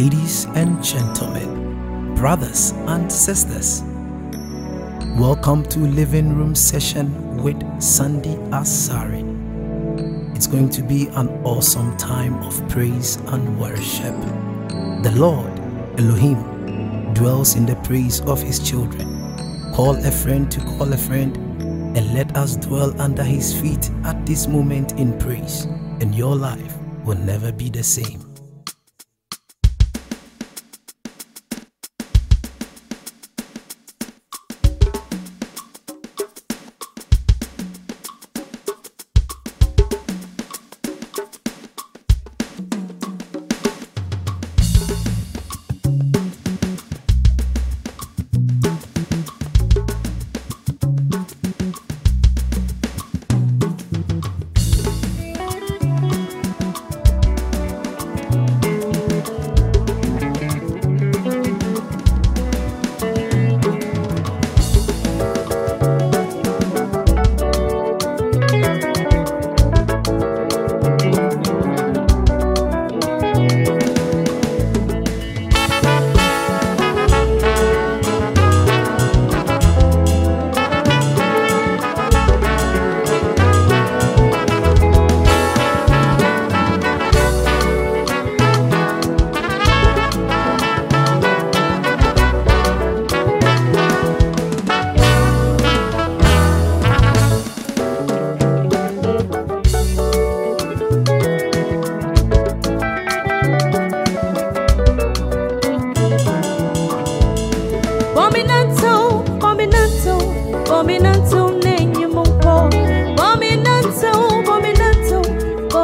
Ladies and gentlemen, brothers and sisters, welcome to Living Room Session with Sandy Asari. It's going to be an awesome time of praise and worship. The Lord, Elohim, dwells in the praise of his children. Call a friend to call a friend and let us dwell under his feet at this moment in praise, and your life will never be the same.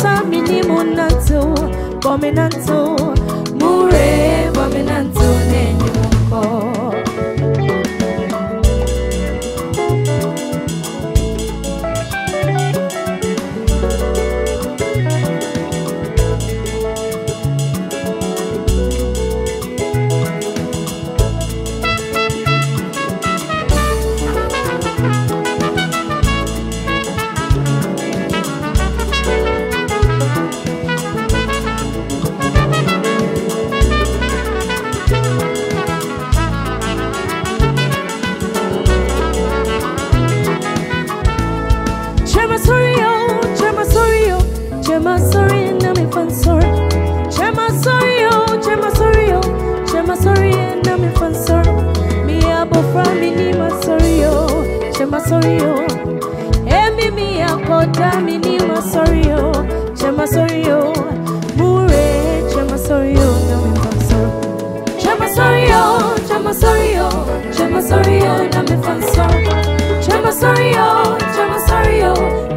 sami ni munato, bominato. Mure, bominato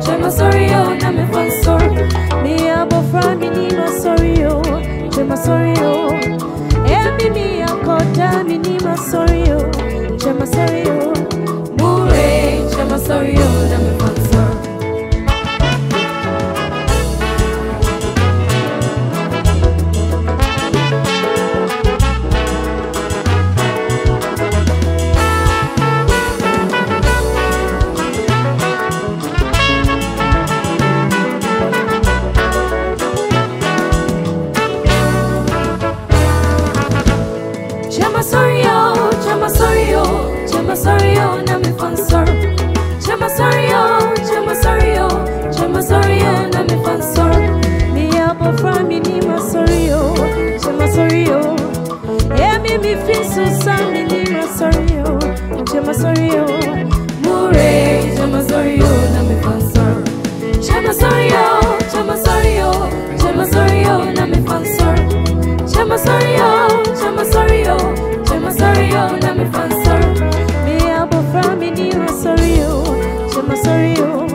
chema sorry oh na me fan sorry. Me abo from me ni ma sorry chema sorry oh. Emi mi akoda mi ni ma sorry oh, chema sorry oh. Mure chema sorry make me feel so sad. Me need my sorry, oh, I'm my sorry, oh. More, I'm my sorry, oh, now me feel sorry. Chama sorry, oh, chama sorry, oh, chama sorry, oh, now me feel sorry. Chama sorry, oh, chama sorry, oh, chama sorry, oh, now me feel sorry. Me abo from me need my sorry, oh, chama sorry, oh.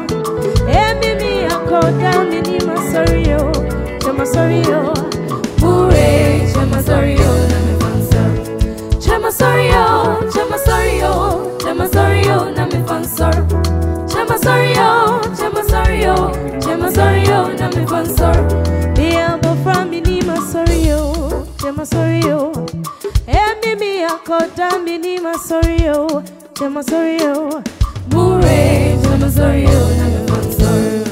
Eh, me me I call down me need my sorry, oh, chama sorry, oh. More, chama sorry, oh. Chamasorio, Chamasorio, Chamasorio, Namifansor. Chamasorio, Chamasorio, Chamasorio, Namifansor. Biambo from ni ma Chamasorio. Emimi Akoda Minima Sorio, Chamasorio. Mure, Chamasorio, Namifansor.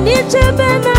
Eniche bena yenye,